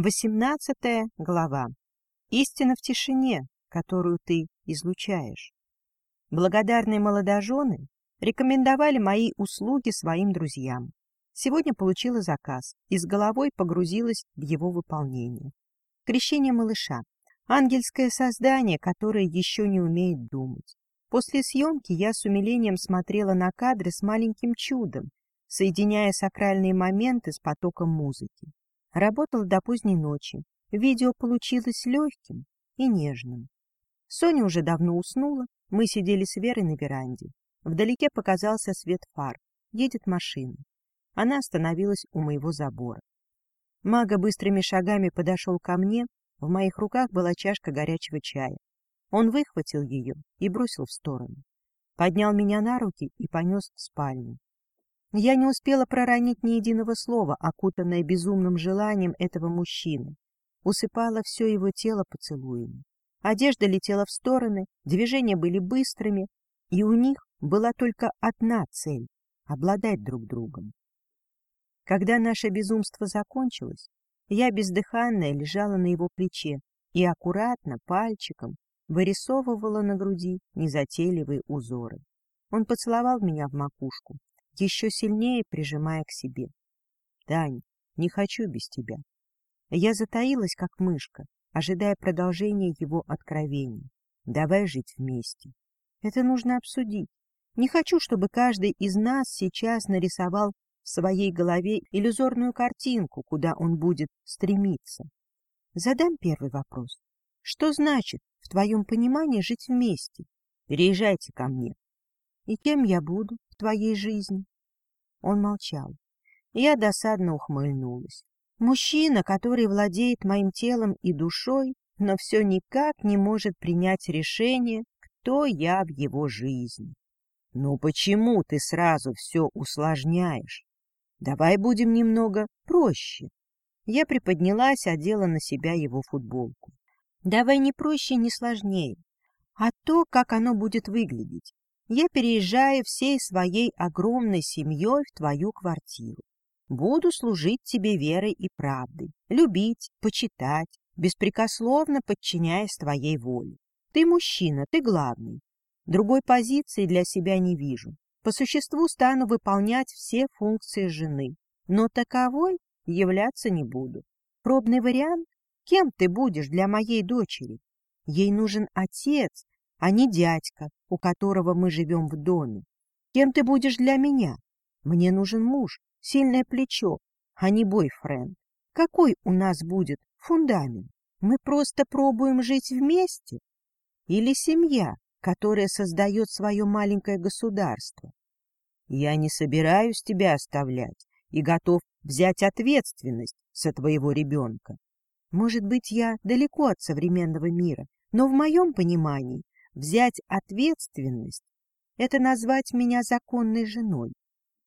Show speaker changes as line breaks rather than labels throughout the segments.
Восемнадцатая глава. Истина в тишине, которую ты излучаешь. Благодарные молодожены рекомендовали мои услуги своим друзьям. Сегодня получила заказ и с головой погрузилась в его выполнение. Крещение малыша. Ангельское создание, которое еще не умеет думать. После съемки я с умилением смотрела на кадры с маленьким чудом, соединяя сакральные моменты с потоком музыки. Работал до поздней ночи. Видео получилось легким и нежным. Соня уже давно уснула. Мы сидели с Верой на веранде. Вдалеке показался свет фар. Едет машина. Она остановилась у моего забора. Мага быстрыми шагами подошел ко мне. В моих руках была чашка горячего чая. Он выхватил ее и бросил в сторону. Поднял меня на руки и понес в спальню. Я не успела проронить ни единого слова, окутанное безумным желанием этого мужчины. Усыпала все его тело поцелуями. Одежда летела в стороны, движения были быстрыми, и у них была только одна цель — обладать друг другом. Когда наше безумство закончилось, я бездыханная лежала на его плече и аккуратно, пальчиком, вырисовывала на груди незатейливые узоры. Он поцеловал меня в макушку, еще сильнее прижимая к себе. — Тань, не хочу без тебя. Я затаилась, как мышка, ожидая продолжения его откровений. Давай жить вместе. Это нужно обсудить. Не хочу, чтобы каждый из нас сейчас нарисовал в своей голове иллюзорную картинку, куда он будет стремиться. Задам первый вопрос. Что значит, в твоем понимании, жить вместе? Переезжайте ко мне. И кем я буду твоей жизни? Он молчал. Я досадно ухмыльнулась. Мужчина, который владеет моим телом и душой, но все никак не может принять решение, кто я в его жизни. Ну почему ты сразу все усложняешь? Давай будем немного проще. Я приподнялась, одела на себя его футболку. Давай не проще, не сложнее, а то, как оно будет выглядеть я переезжаю всей своей огромной семьей в твою квартиру. Буду служить тебе верой и правдой, любить, почитать, беспрекословно подчиняясь твоей воле. Ты мужчина, ты главный. Другой позиции для себя не вижу. По существу стану выполнять все функции жены, но таковой являться не буду. Пробный вариант? Кем ты будешь для моей дочери? Ей нужен отец, а не дядька, у которого мы живем в доме. Кем ты будешь для меня? Мне нужен муж, сильное плечо, а не бойфренд. Какой у нас будет фундамент? Мы просто пробуем жить вместе? Или семья, которая создает свое маленькое государство? Я не собираюсь тебя оставлять и готов взять ответственность за твоего ребенка. Может быть, я далеко от современного мира, но в моем понимании Взять ответственность — это назвать меня законной женой.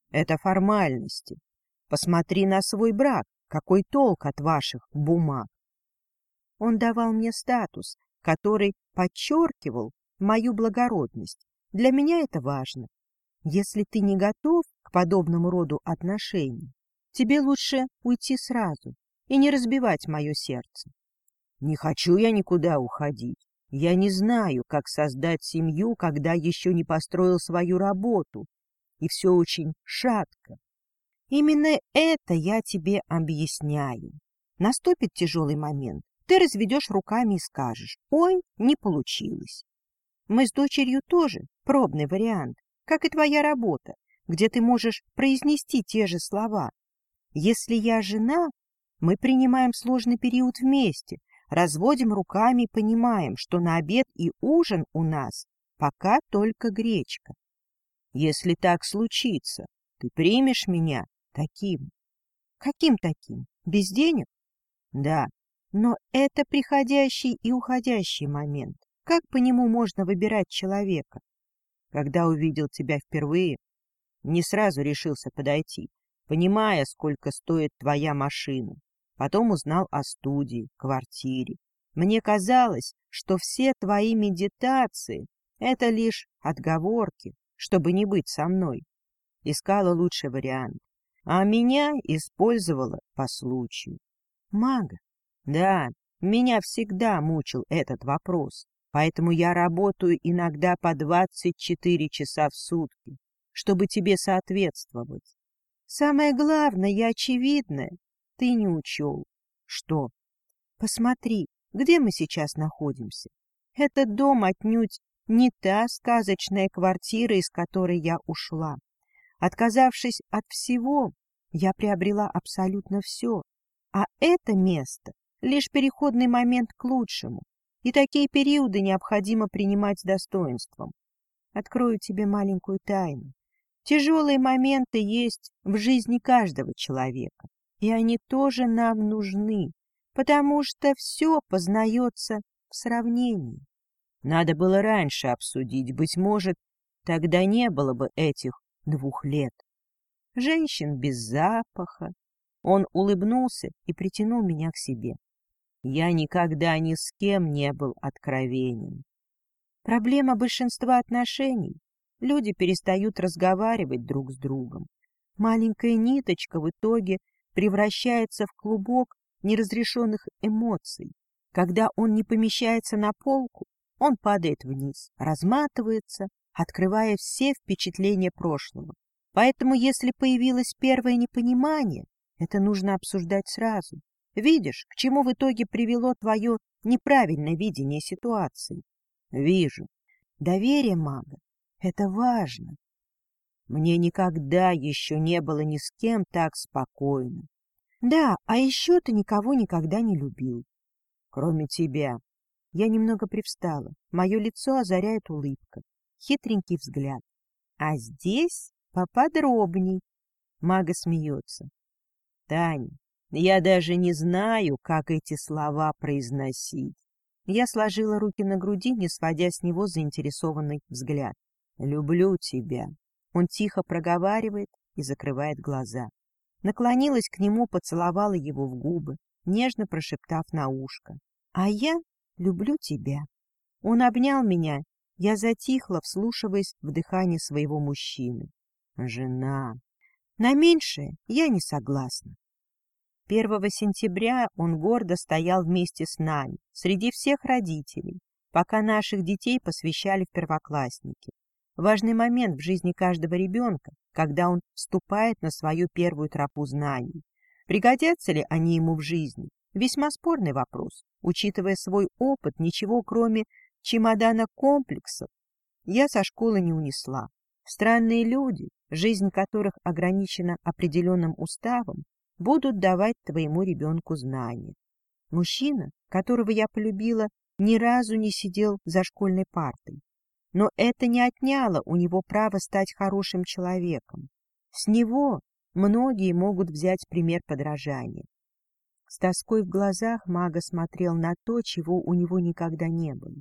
Это формальности. Посмотри на свой брак, какой толк от ваших бумаг. Он давал мне статус, который подчеркивал мою благородность. Для меня это важно. Если ты не готов к подобному роду отношений, тебе лучше уйти сразу и не разбивать мое сердце. Не хочу я никуда уходить. Я не знаю, как создать семью, когда еще не построил свою работу, и все очень шатко. Именно это я тебе объясняю. Наступит тяжелый момент, ты разведешь руками и скажешь, ой, не получилось. Мы с дочерью тоже пробный вариант, как и твоя работа, где ты можешь произнести те же слова. Если я жена, мы принимаем сложный период вместе, разводим руками и понимаем, что на обед и ужин у нас пока только гречка. Если так случится, ты примешь меня таким. Каким таким? Без денег? Да, но это приходящий и уходящий момент. Как по нему можно выбирать человека? Когда увидел тебя впервые, не сразу решился подойти, понимая, сколько стоит твоя машина. Потом узнал о студии, квартире. Мне казалось, что все твои медитации — это лишь отговорки, чтобы не быть со мной. Искала лучший вариант, а меня использовала по случаю. Мага, Да, меня всегда мучил этот вопрос, поэтому я работаю иногда по 24 часа в сутки, чтобы тебе соответствовать. Самое главное и очевидное ты не учел. Что? Посмотри, где мы сейчас находимся. Этот дом отнюдь не та сказочная квартира, из которой я ушла. Отказавшись от всего, я приобрела абсолютно все. А это место — лишь переходный момент к лучшему, и такие периоды необходимо принимать с достоинством. Открою тебе маленькую тайну. Тяжелые моменты есть в жизни каждого человека, и они тоже нам нужны, потому что все познается в сравнении. Надо было раньше обсудить, быть может, тогда не было бы этих двух лет. Женщин без запаха. Он улыбнулся и притянул меня к себе. Я никогда ни с кем не был откровенен. Проблема большинства отношений Люди перестают разговаривать друг с другом. Маленькая ниточка в итоге превращается в клубок неразрешенных эмоций. Когда он не помещается на полку, он падает вниз, разматывается, открывая все впечатления прошлого. Поэтому, если появилось первое непонимание, это нужно обсуждать сразу. Видишь, к чему в итоге привело твое неправильное видение ситуации? Вижу. Доверие мага это важно. Мне никогда еще не было ни с кем так спокойно. Да, а еще ты никого никогда не любил. Кроме тебя. Я немного привстала. Мое лицо озаряет улыбка. Хитренький взгляд. А здесь поподробней. Мага смеется. Таня, я даже не знаю, как эти слова произносить. Я сложила руки на груди, не сводя с него заинтересованный взгляд. «Люблю тебя». Он тихо проговаривает и закрывает глаза. Наклонилась к нему, поцеловала его в губы, нежно прошептав на ушко. «А я люблю тебя». Он обнял меня, я затихла, вслушиваясь в дыхание своего мужчины. «Жена». На меньшее я не согласна. Первого сентября он гордо стоял вместе с нами, среди всех родителей, пока наших детей посвящали в первоклассники. Важный момент в жизни каждого ребенка, когда он вступает на свою первую тропу знаний. Пригодятся ли они ему в жизни? Весьма спорный вопрос. Учитывая свой опыт, ничего кроме чемодана комплексов я со школы не унесла. Странные люди, жизнь которых ограничена определенным уставом, будут давать твоему ребенку знания. Мужчина, которого я полюбила, ни разу не сидел за школьной партой. Но это не отняло у него право стать хорошим человеком. С него многие могут взять пример подражания. С тоской в глазах мага смотрел на то, чего у него никогда не было.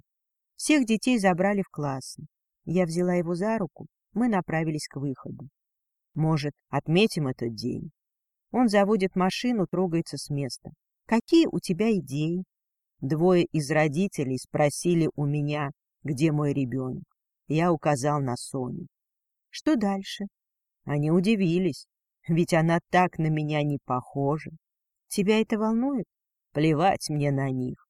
Всех детей забрали в классы. Я взяла его за руку, мы направились к выходу. Может, отметим этот день? Он заводит машину, трогается с места. Какие у тебя идеи? Двое из родителей спросили у меня, где мой ребенок. Я указал на Соню. Что дальше? Они удивились, ведь она так на меня не похожа. Тебя это волнует? Плевать мне на них.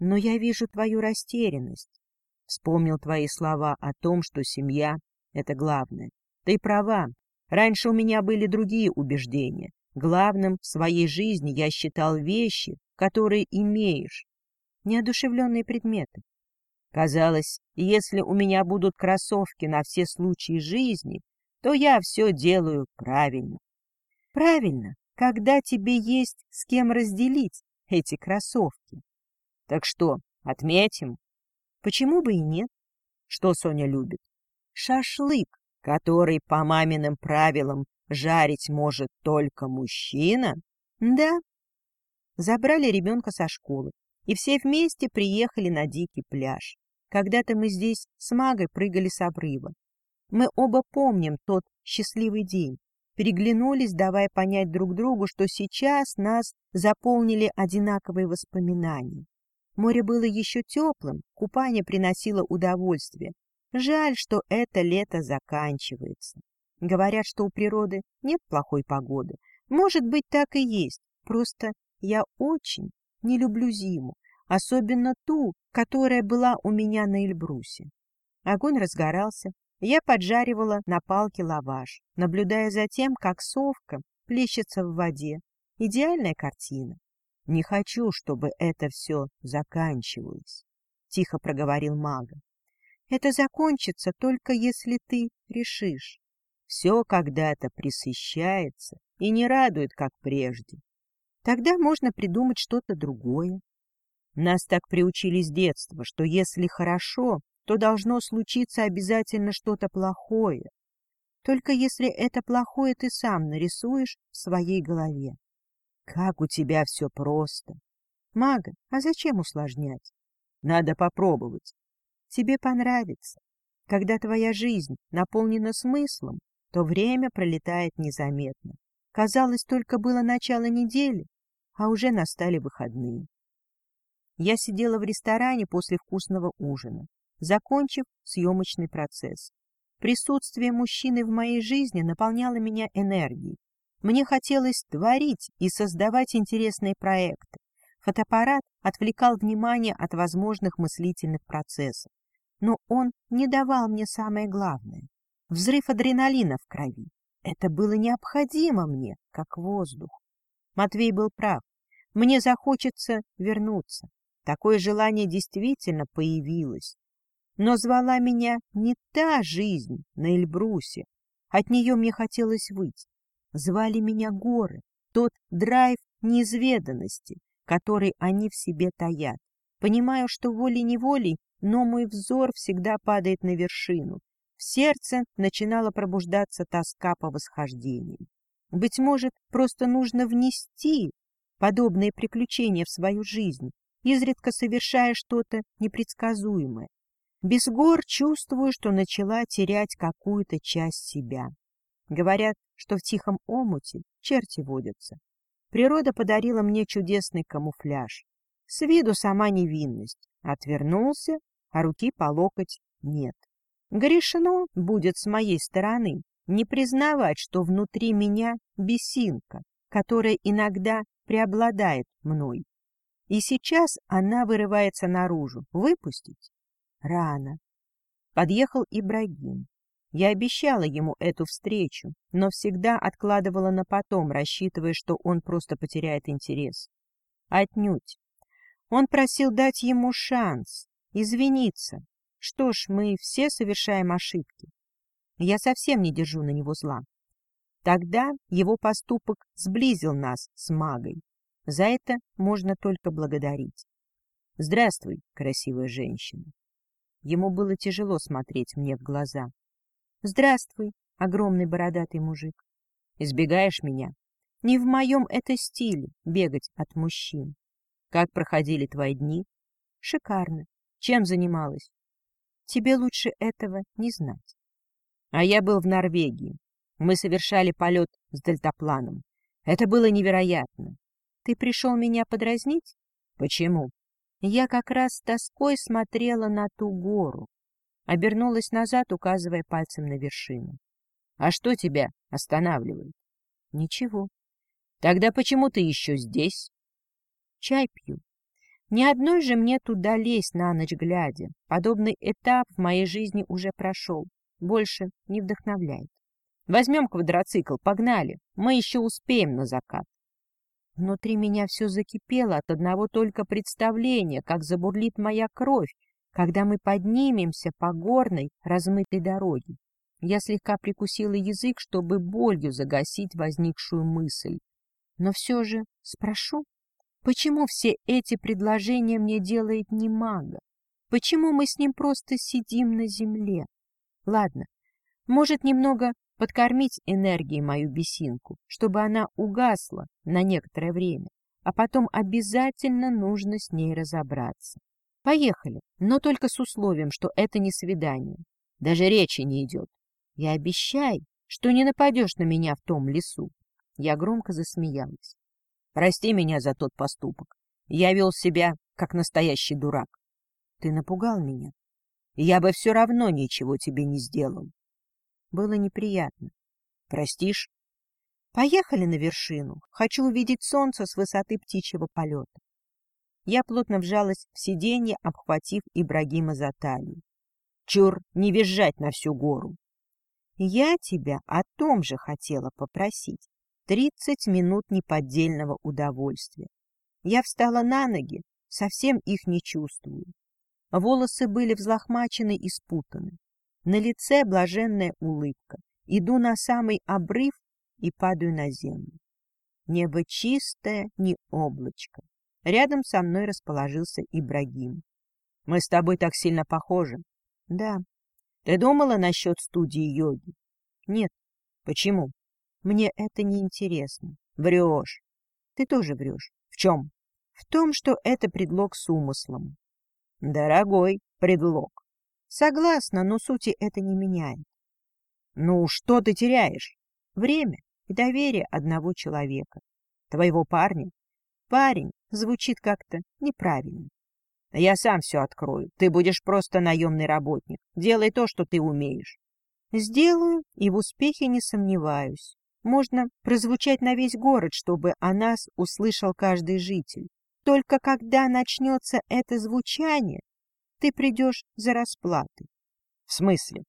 Но я вижу твою растерянность. Вспомнил твои слова о том, что семья — это главное. Ты права. Раньше у меня были другие убеждения. Главным в своей жизни я считал вещи, которые имеешь, неодушевленные предметы. Казалось, если у меня будут кроссовки на все случаи жизни, то я все делаю правильно. Правильно, когда тебе есть с кем разделить эти кроссовки. Так что, отметим? Почему бы и нет? Что Соня любит? Шашлык, который по маминым правилам жарить может только мужчина? Да. Забрали ребенка со школы, и все вместе приехали на дикий пляж. Когда-то мы здесь с Магой прыгали с обрыва. Мы оба помним тот счастливый день, переглянулись, давая понять друг другу, что сейчас нас заполнили одинаковые воспоминания. Море было еще теплым, купание приносило удовольствие. Жаль, что это лето заканчивается. Говорят, что у природы нет плохой погоды. Может быть, так и есть. Просто я очень, не люблю зиму, особенно ту, которая была у меня на Эльбрусе. Огонь разгорался, я поджаривала на палке лаваш, наблюдая за тем, как совка плещется в воде. Идеальная картина. Не хочу, чтобы это все заканчивалось, — тихо проговорил мага. Это закончится только если ты решишь. Все когда-то присыщается и не радует, как прежде. Тогда можно придумать что-то другое. Нас так приучили с детства, что если хорошо, то должно случиться обязательно что-то плохое. Только если это плохое ты сам нарисуешь в своей голове. Как у тебя все просто. Мага, а зачем усложнять? Надо попробовать. Тебе понравится. Когда твоя жизнь наполнена смыслом, то время пролетает незаметно. Казалось, только было начало недели, а уже настали выходные. Я сидела в ресторане после вкусного ужина, закончив съемочный процесс. Присутствие мужчины в моей жизни наполняло меня энергией. Мне хотелось творить и создавать интересные проекты. Фотоаппарат отвлекал внимание от возможных мыслительных процессов. Но он не давал мне самое главное — взрыв адреналина в крови. Это было необходимо мне, как воздух. Матвей был прав. Мне захочется вернуться. Такое желание действительно появилось. Но звала меня не та жизнь на Эльбрусе. От нее мне хотелось выйти. Звали меня горы, тот драйв неизведанности, который они в себе таят. Понимаю, что волей-неволей, но мой взор всегда падает на вершину. В сердце начинала пробуждаться тоска по восхождениям. Быть может, просто нужно внести подобные приключения в свою жизнь, изредка совершая что-то непредсказуемое. Без гор чувствую, что начала терять какую-то часть себя. Говорят, что в тихом омуте черти водятся. Природа подарила мне чудесный камуфляж. С виду сама невинность. Отвернулся, а руки по локоть нет. Грешно будет с моей стороны не признавать, что внутри меня бесинка, которая иногда преобладает мной. И сейчас она вырывается наружу. Выпустить? Рано. Подъехал Ибрагим. Я обещала ему эту встречу, но всегда откладывала на потом, рассчитывая, что он просто потеряет интерес. Отнюдь. Он просил дать ему шанс, извиниться. Что ж, мы все совершаем ошибки. Я совсем не держу на него зла. Тогда его поступок сблизил нас с магой. За это можно только благодарить. Здравствуй, красивая женщина. Ему было тяжело смотреть мне в глаза. Здравствуй, огромный бородатый мужик. Избегаешь меня? Не в моем это стиле бегать от мужчин. Как проходили твои дни? Шикарно. Чем занималась? Тебе лучше этого не знать. А я был в Норвегии. Мы совершали полет с дельтапланом. Это было невероятно. Ты пришел меня подразнить? Почему? Я как раз с тоской смотрела на ту гору. Обернулась назад, указывая пальцем на вершину. А что тебя останавливает? Ничего. Тогда почему ты еще здесь? Чай пью. Ни одной же мне туда лезть на ночь глядя. Подобный этап в моей жизни уже прошел. Больше не вдохновляет. Возьмем квадроцикл, погнали. Мы еще успеем на закат. Внутри меня все закипело от одного только представления, как забурлит моя кровь, когда мы поднимемся по горной, размытой дороге. Я слегка прикусила язык, чтобы болью загасить возникшую мысль. Но все же спрошу, почему все эти предложения мне делает не мага? Почему мы с ним просто сидим на земле? Ладно, может, немного подкормить энергией мою бесинку, чтобы она угасла на некоторое время, а потом обязательно нужно с ней разобраться. Поехали, но только с условием, что это не свидание. Даже речи не идет. И обещай, что не нападешь на меня в том лесу. Я громко засмеялась. Прости меня за тот поступок. Я вел себя, как настоящий дурак. Ты напугал меня. Я бы все равно ничего тебе не сделал. Было неприятно. Простишь? Поехали на вершину. Хочу увидеть солнце с высоты птичьего полета. Я плотно вжалась в сиденье, обхватив Ибрагима за талию. Чур, не визжать на всю гору. Я тебя о том же хотела попросить. Тридцать минут неподдельного удовольствия. Я встала на ноги, совсем их не чувствую. Волосы были взлохмачены и спутаны. На лице блаженная улыбка. Иду на самый обрыв и падаю на землю. Небо чистое, не облачко. Рядом со мной расположился Ибрагим. — Мы с тобой так сильно похожи. — Да. — Ты думала насчет студии йоги? — Нет. — Почему? — Мне это не интересно. — Врешь. — Ты тоже врешь. — В чем? — В том, что это предлог с умыслом. — Дорогой предлог. — Согласна, но сути это не меняет. — Ну, что ты теряешь? — Время и доверие одного человека. Твоего парня. Парень звучит как-то неправильно. Я сам все открою. Ты будешь просто наемный работник. Делай то, что ты умеешь. Сделаю, и в успехе не сомневаюсь. Можно прозвучать на весь город, чтобы о нас услышал каждый житель. Только когда начнется это звучание, ты придешь за расплатой. В смысле?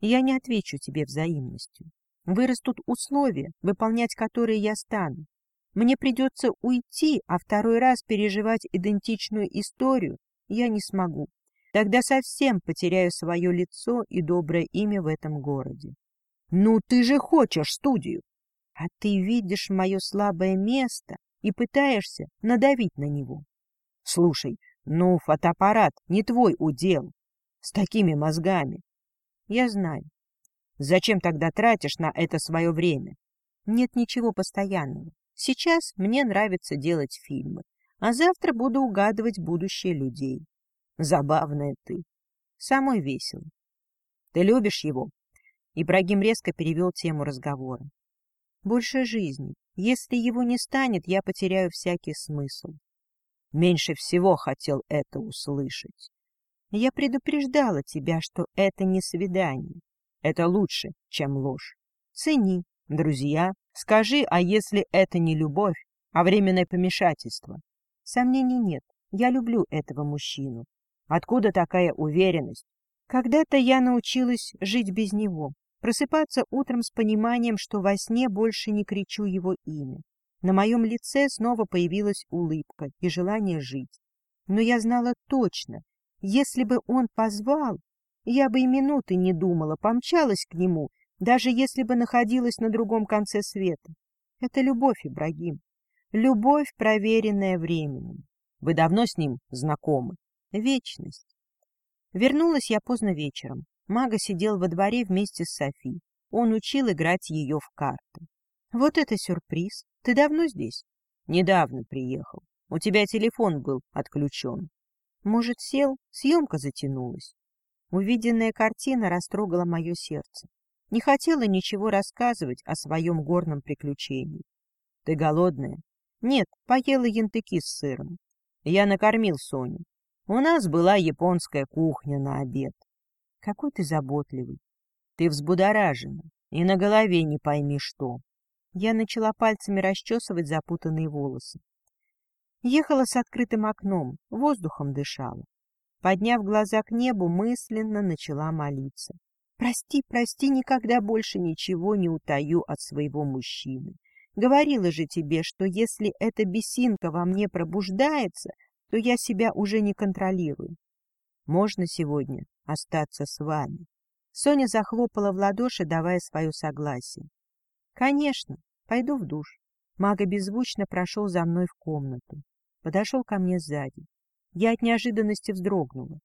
Я не отвечу тебе взаимностью. Вырастут условия, выполнять которые я стану. Мне придется уйти, а второй раз переживать идентичную историю я не смогу. Тогда совсем потеряю свое лицо и доброе имя в этом городе. Ну, ты же хочешь студию. А ты видишь мое слабое место и пытаешься надавить на него. Слушай, ну, фотоаппарат не твой удел. С такими мозгами. Я знаю. Зачем тогда тратишь на это свое время? Нет ничего постоянного. Сейчас мне нравится делать фильмы, а завтра буду угадывать будущее людей. Забавная ты. Самой весело. Ты любишь его? Ибрагим резко перевел тему разговора. Больше жизни. Если его не станет, я потеряю всякий смысл. Меньше всего хотел это услышать. Я предупреждала тебя, что это не свидание. Это лучше, чем ложь. Цени, друзья. Скажи, а если это не любовь, а временное помешательство? Сомнений нет. Я люблю этого мужчину. Откуда такая уверенность? Когда-то я научилась жить без него, просыпаться утром с пониманием, что во сне больше не кричу его имя. На моем лице снова появилась улыбка и желание жить. Но я знала точно, если бы он позвал, я бы и минуты не думала, помчалась к нему, даже если бы находилась на другом конце света. Это любовь, Ибрагим. Любовь, проверенная временем. Вы давно с ним знакомы? Вечность. Вернулась я поздно вечером. Мага сидел во дворе вместе с Софи. Он учил играть ее в карты. Вот это сюрприз. Ты давно здесь? Недавно приехал. У тебя телефон был отключен. Может, сел? Съемка затянулась. Увиденная картина растрогала мое сердце. Не хотела ничего рассказывать о своем горном приключении. — Ты голодная? — Нет, поела янтыки с сыром. Я накормил Соню. У нас была японская кухня на обед. Какой ты заботливый. Ты взбудоражена, и на голове не пойми что. Я начала пальцами расчесывать запутанные волосы. Ехала с открытым окном, воздухом дышала. Подняв глаза к небу, мысленно начала молиться. «Прости, прости, никогда больше ничего не утаю от своего мужчины. Говорила же тебе, что если эта бесинка во мне пробуждается, то я себя уже не контролирую. Можно сегодня остаться с вами?» Соня захлопала в ладоши, давая свое согласие. «Конечно, пойду в душ». Мага беззвучно прошел за мной в комнату. Подошел ко мне сзади. Я от неожиданности вздрогнула.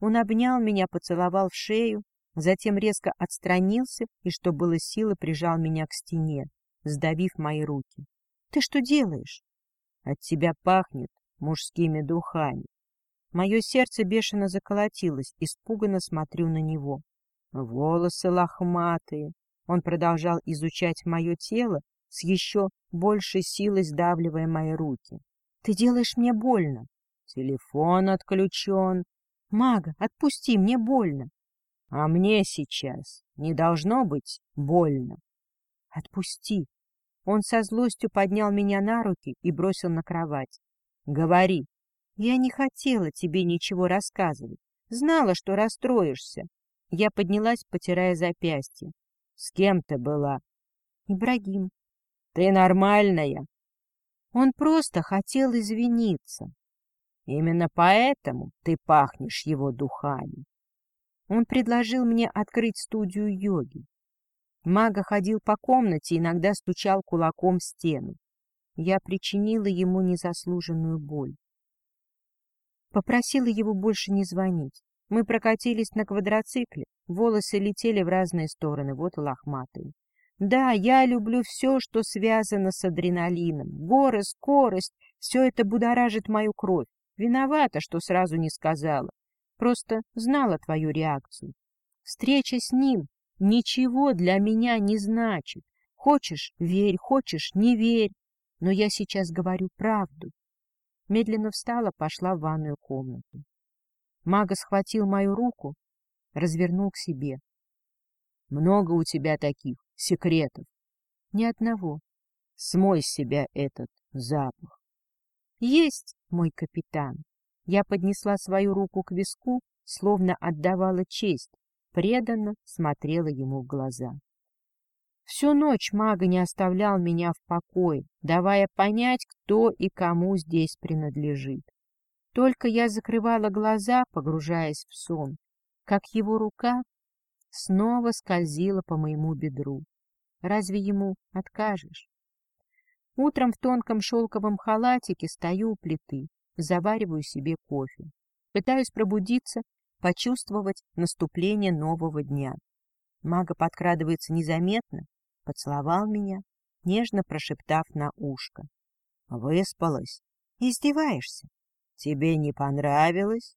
Он обнял меня, поцеловал в шею, затем резко отстранился и, что было силы, прижал меня к стене, сдавив мои руки. — Ты что делаешь? — От тебя пахнет мужскими духами. Мое сердце бешено заколотилось, испуганно смотрю на него. Волосы лохматые. Он продолжал изучать мое тело, с еще большей силой сдавливая мои руки. — Ты делаешь мне больно. Телефон отключен. Мага, отпусти, мне больно. А мне сейчас не должно быть больно. Отпусти. Он со злостью поднял меня на руки и бросил на кровать. Говори. Я не хотела тебе ничего рассказывать. Знала, что расстроишься. Я поднялась, потирая запястье. С кем ты была? Ибрагим. Ты нормальная? Он просто хотел извиниться. Именно поэтому ты пахнешь его духами. Он предложил мне открыть студию йоги. Мага ходил по комнате, иногда стучал кулаком в стену. Я причинила ему незаслуженную боль. Попросила его больше не звонить. Мы прокатились на квадроцикле, волосы летели в разные стороны, вот и лохматые. Да, я люблю все, что связано с адреналином. Горы, скорость — все это будоражит мою кровь. Виновата, что сразу не сказала. Просто знала твою реакцию. Встреча с ним ничего для меня не значит. Хочешь — верь, хочешь — не верь. Но я сейчас говорю правду. Медленно встала, пошла в ванную комнату. Мага схватил мою руку, развернул к себе. — Много у тебя таких секретов? — Ни одного. Смой с себя этот запах. — Есть, мой капитан. Я поднесла свою руку к виску, словно отдавала честь, преданно смотрела ему в глаза. Всю ночь мага не оставлял меня в покое, давая понять, кто и кому здесь принадлежит. Только я закрывала глаза, погружаясь в сон, как его рука снова скользила по моему бедру. Разве ему откажешь? Утром в тонком шелковом халатике стою у плиты, завариваю себе кофе. Пытаюсь пробудиться, почувствовать наступление нового дня. Мага подкрадывается незаметно, поцеловал меня, нежно прошептав на ушко. «Выспалась? Издеваешься? Тебе не понравилось?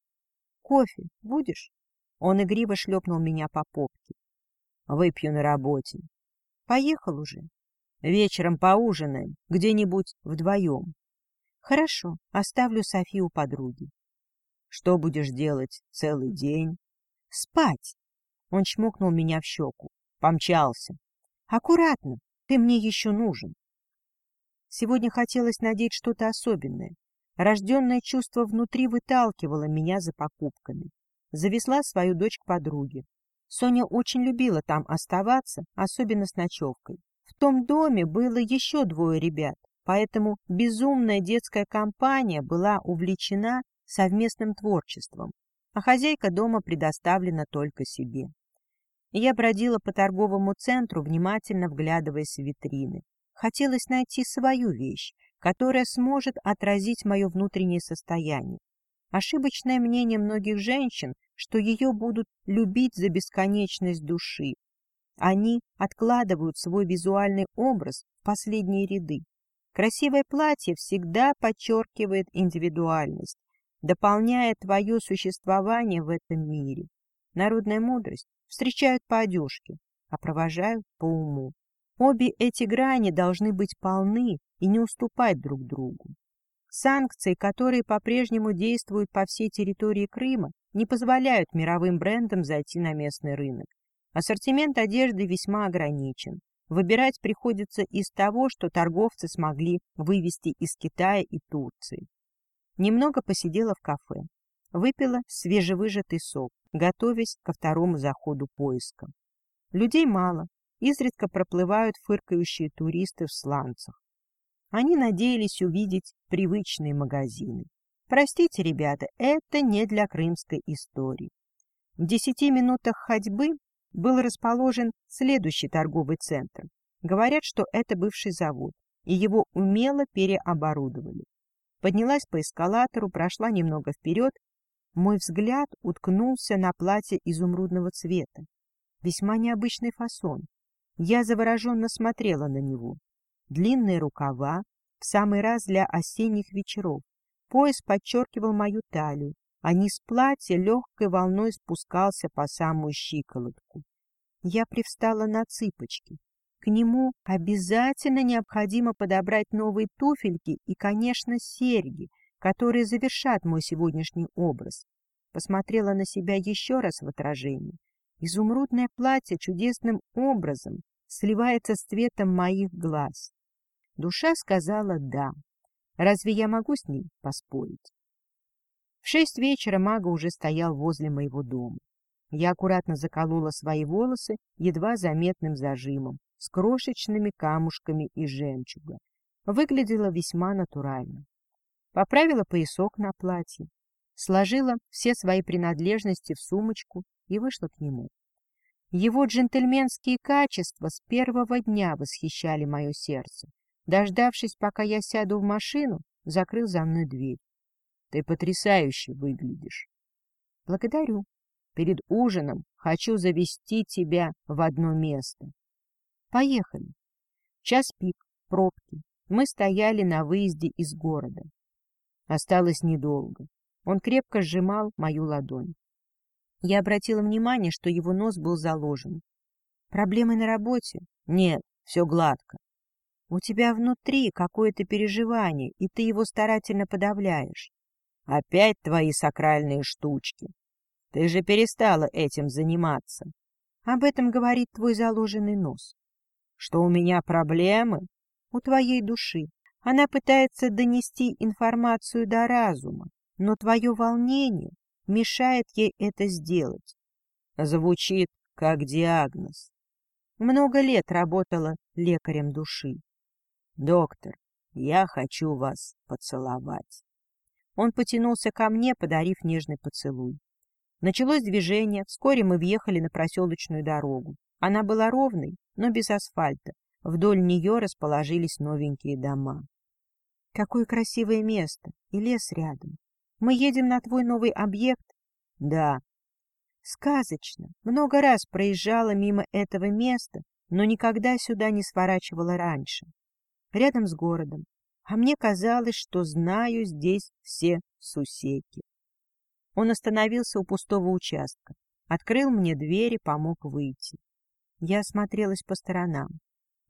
Кофе будешь?» Он игриво шлепнул меня по попке. «Выпью на работе». «Поехал уже?» «Вечером поужинаем, где-нибудь вдвоем». «Хорошо, оставлю Софию у подруги». «Что будешь делать целый день?» «Спать!» Он чмокнул меня в щеку. Помчался. Аккуратно, ты мне еще нужен. Сегодня хотелось надеть что-то особенное. Рожденное чувство внутри выталкивало меня за покупками. Завезла свою дочь к подруге. Соня очень любила там оставаться, особенно с ночевкой. В том доме было еще двое ребят, поэтому безумная детская компания была увлечена совместным творчеством, а хозяйка дома предоставлена только себе. Я бродила по торговому центру, внимательно вглядываясь в витрины. Хотелось найти свою вещь, которая сможет отразить мое внутреннее состояние. Ошибочное мнение многих женщин, что ее будут любить за бесконечность души. Они откладывают свой визуальный образ в последние ряды. Красивое платье всегда подчеркивает индивидуальность, дополняя твое существование в этом мире. Народная мудрость встречают по одежке, а провожают по уму. Обе эти грани должны быть полны и не уступать друг другу. Санкции, которые по-прежнему действуют по всей территории Крыма, не позволяют мировым брендам зайти на местный рынок. Ассортимент одежды весьма ограничен. Выбирать приходится из того, что торговцы смогли вывести из Китая и Турции. Немного посидела в кафе. Выпила свежевыжатый сок, готовясь ко второму заходу поиска. Людей мало, изредка проплывают фыркающие туристы в сланцах. Они надеялись увидеть привычные магазины. Простите, ребята, это не для крымской истории. В десяти минутах ходьбы был расположен следующий торговый центр. Говорят, что это бывший завод, и его умело переоборудовали. Поднялась по эскалатору, прошла немного вперед мой взгляд уткнулся на платье изумрудного цвета. Весьма необычный фасон. Я завороженно смотрела на него. Длинные рукава, в самый раз для осенних вечеров. Пояс подчеркивал мою талию, а низ платья легкой волной спускался по самую щиколотку. Я привстала на цыпочки. К нему обязательно необходимо подобрать новые туфельки и, конечно, серьги, которые завершат мой сегодняшний образ. Посмотрела на себя еще раз в отражении. Изумрудное платье чудесным образом сливается с цветом моих глаз. Душа сказала «да». Разве я могу с ней поспорить? В шесть вечера мага уже стоял возле моего дома. Я аккуратно заколола свои волосы едва заметным зажимом, с крошечными камушками и жемчуга. Выглядела весьма натурально. Поправила поясок на платье, сложила все свои принадлежности в сумочку и вышла к нему. Его джентльменские качества с первого дня восхищали мое сердце. Дождавшись, пока я сяду в машину, закрыл за мной дверь. — Ты потрясающе выглядишь. — Благодарю. Перед ужином хочу завести тебя в одно место. Поехали. Час пик, пробки. Мы стояли на выезде из города. Осталось недолго. Он крепко сжимал мою ладонь. Я обратила внимание, что его нос был заложен. Проблемы на работе? Нет, все гладко. У тебя внутри какое-то переживание, и ты его старательно подавляешь. Опять твои сакральные штучки. Ты же перестала этим заниматься. Об этом говорит твой заложенный нос. Что у меня проблемы? У твоей души. Она пытается донести информацию до разума, но твое волнение мешает ей это сделать. Звучит как диагноз. Много лет работала лекарем души. Доктор, я хочу вас поцеловать. Он потянулся ко мне, подарив нежный поцелуй. Началось движение, вскоре мы въехали на проселочную дорогу. Она была ровной, но без асфальта. Вдоль нее расположились новенькие дома. Какое красивое место и лес рядом. Мы едем на твой новый объект? Да. Сказочно. Много раз проезжала мимо этого места, но никогда сюда не сворачивала раньше. Рядом с городом. А мне казалось, что знаю здесь все сусеки. Он остановился у пустого участка, открыл мне дверь и помог выйти. Я осмотрелась по сторонам.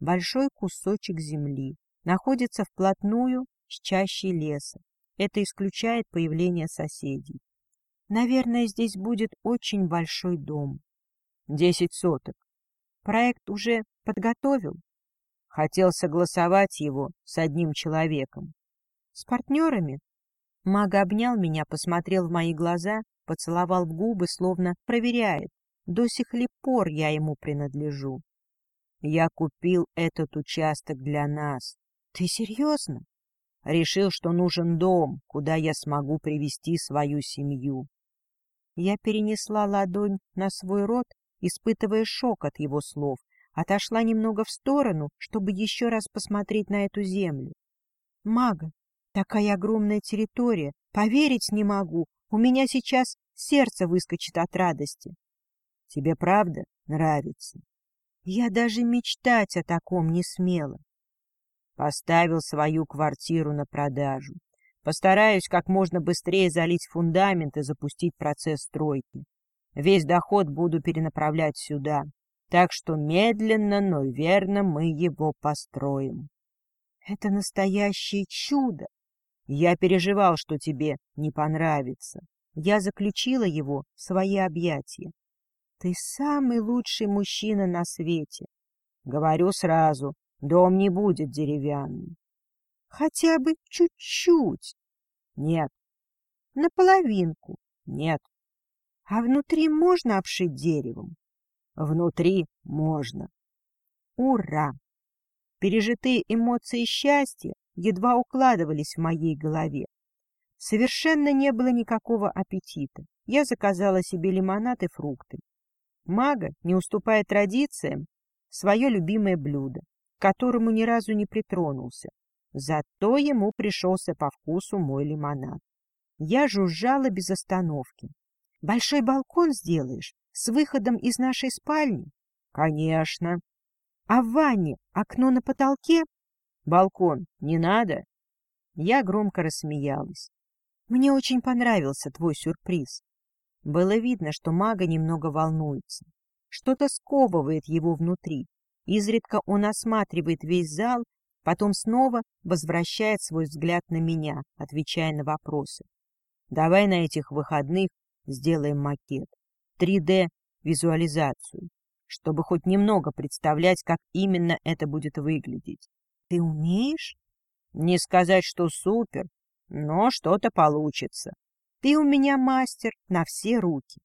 Большой кусочек земли находится вплотную с чащей леса. Это исключает появление соседей. Наверное, здесь будет очень большой дом. Десять соток. Проект уже подготовил? Хотел согласовать его с одним человеком. С партнерами? Мага обнял меня, посмотрел в мои глаза, поцеловал в губы, словно проверяет, до сих ли пор я ему принадлежу. Я купил этот участок для нас. Ты серьезно? Решил, что нужен дом, куда я смогу привести свою семью. Я перенесла ладонь на свой рот, испытывая шок от его слов, отошла немного в сторону, чтобы еще раз посмотреть на эту землю. Мага, Такая огромная территория. Поверить не могу. У меня сейчас сердце выскочит от радости. Тебе правда нравится? Я даже мечтать о таком не смела. Поставил свою квартиру на продажу. Постараюсь как можно быстрее залить фундамент и запустить процесс стройки. Весь доход буду перенаправлять сюда. Так что медленно, но верно мы его построим. Это настоящее чудо! Я переживал, что тебе не понравится. Я заключила его в свои объятия. Ты самый лучший мужчина на свете. Говорю сразу, дом не будет деревянным. Хотя бы чуть-чуть. Нет. Наполовинку. Нет. А внутри можно обшить деревом? Внутри можно. Ура! Пережитые эмоции счастья едва укладывались в моей голове. Совершенно не было никакого аппетита. Я заказала себе лимонад и фрукты. Мага, не уступая традициям, свое любимое блюдо, к которому ни разу не притронулся. Зато ему пришелся по вкусу мой лимонад. Я жужжала без остановки. «Большой балкон сделаешь? С выходом из нашей спальни?» «Конечно». «А в ванне окно на потолке?» Балкон не надо? Я громко рассмеялась. Мне очень понравился твой сюрприз. Было видно, что мага немного волнуется. Что-то сковывает его внутри. Изредка он осматривает весь зал, потом снова возвращает свой взгляд на меня, отвечая на вопросы. Давай на этих выходных сделаем макет. 3D-визуализацию, чтобы хоть немного представлять, как именно это будет выглядеть. Ты умеешь? Не сказать, что супер, но что-то получится. Ты у меня мастер на все руки.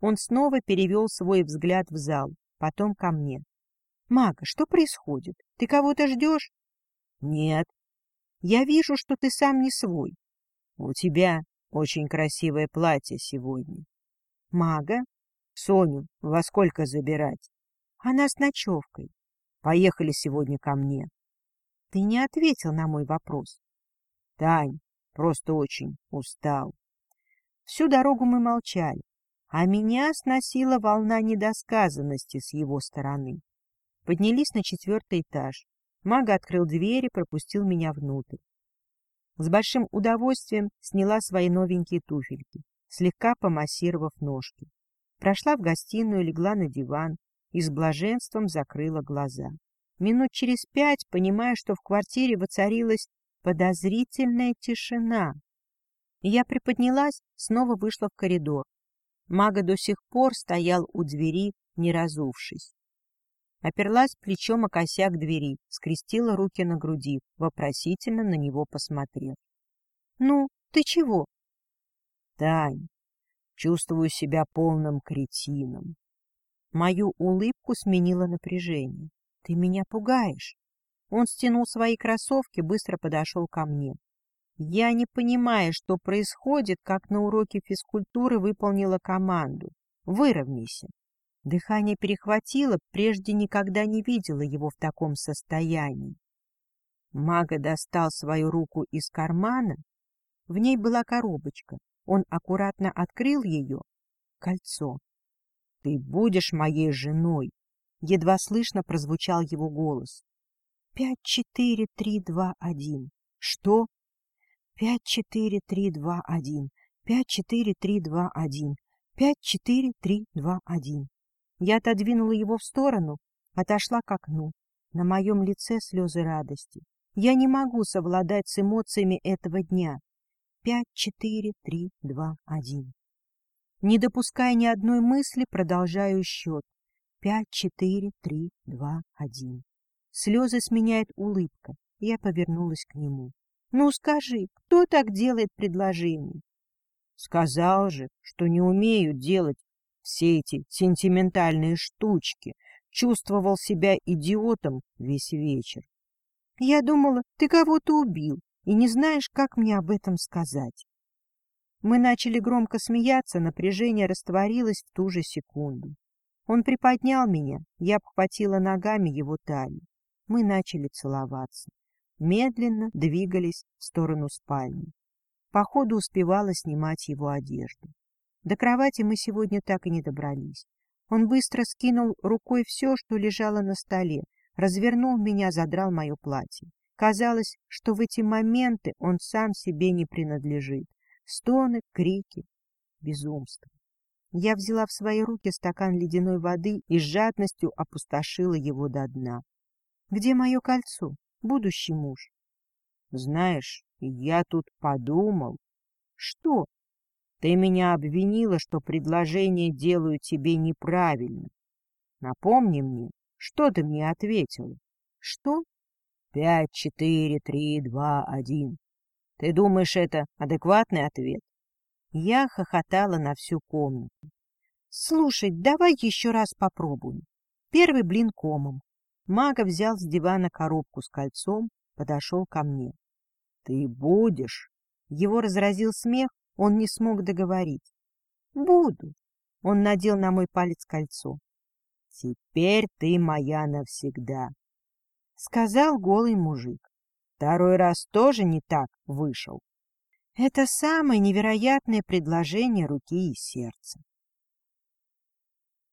Он снова перевел свой взгляд в зал, потом ко мне. — Мага, что происходит? Ты кого-то ждешь? — Нет. — Я вижу, что ты сам не свой. — У тебя очень красивое платье сегодня. — Мага? — Соню во сколько забирать? — Она с ночевкой. — Поехали сегодня ко мне. — Ты не ответил на мой вопрос. — Тань, просто очень устал. Всю дорогу мы молчали, а меня сносила волна недосказанности с его стороны. Поднялись на четвертый этаж. Мага открыл дверь и пропустил меня внутрь. С большим удовольствием сняла свои новенькие туфельки, слегка помассировав ножки. Прошла в гостиную, легла на диван и с блаженством закрыла глаза. Минут через пять, понимая, что в квартире воцарилась подозрительная тишина, я приподнялась, снова вышла в коридор. Мага до сих пор стоял у двери, не разувшись. Оперлась плечом о косяк двери, скрестила руки на груди, вопросительно на него посмотрев. — Ну, ты чего? — Тань, чувствую себя полным кретином. Мою улыбку сменило напряжение. — Ты меня пугаешь. Он стянул свои кроссовки, быстро подошел ко мне. Я, не понимая, что происходит, как на уроке физкультуры выполнила команду. «Выровняйся». Дыхание перехватило, прежде никогда не видела его в таком состоянии. Мага достал свою руку из кармана. В ней была коробочка. Он аккуратно открыл ее. Кольцо. — Ты будешь моей женой? Едва слышно прозвучал его голос. — Пять, четыре, три, два, один. — Что? Пять, четыре, три, два, один. Пять, четыре, три, два, один. Пять, четыре, три, два, один. Я отодвинула его в сторону, отошла к окну. На моем лице слезы радости. Я не могу совладать с эмоциями этого дня. Пять, четыре, три, два, один. Не допуская ни одной мысли, продолжаю счет. Пять, четыре, три, два, один. Слезы сменяет улыбка. Я повернулась к нему. Ну скажи, кто так делает предложение? Сказал же, что не умею делать все эти сентиментальные штучки. Чувствовал себя идиотом весь вечер. Я думала, ты кого-то убил, и не знаешь, как мне об этом сказать. Мы начали громко смеяться, напряжение растворилось в ту же секунду. Он приподнял меня, я обхватила ногами его талию. Мы начали целоваться медленно двигались в сторону спальни. Походу успевала снимать его одежду. До кровати мы сегодня так и не добрались. Он быстро скинул рукой все, что лежало на столе, развернул меня, задрал мое платье. Казалось, что в эти моменты он сам себе не принадлежит. Стоны, крики, безумство. Я взяла в свои руки стакан ледяной воды и с жадностью опустошила его до дна. — Где мое кольцо? будущий муж. Знаешь, я тут подумал. Что? Ты меня обвинила, что предложение делаю тебе неправильно. Напомни мне, что ты мне ответила? Что? Пять, четыре, три, два, один. Ты думаешь, это адекватный ответ? Я хохотала на всю комнату. Слушай, давай еще раз попробуем. Первый блин комом, Мага взял с дивана коробку с кольцом, подошел ко мне. — Ты будешь? Его разразил смех, он не смог договорить. — Буду. Он надел на мой палец кольцо. — Теперь ты моя навсегда, — сказал голый мужик. Второй раз тоже не так вышел. Это самое невероятное предложение руки и сердца.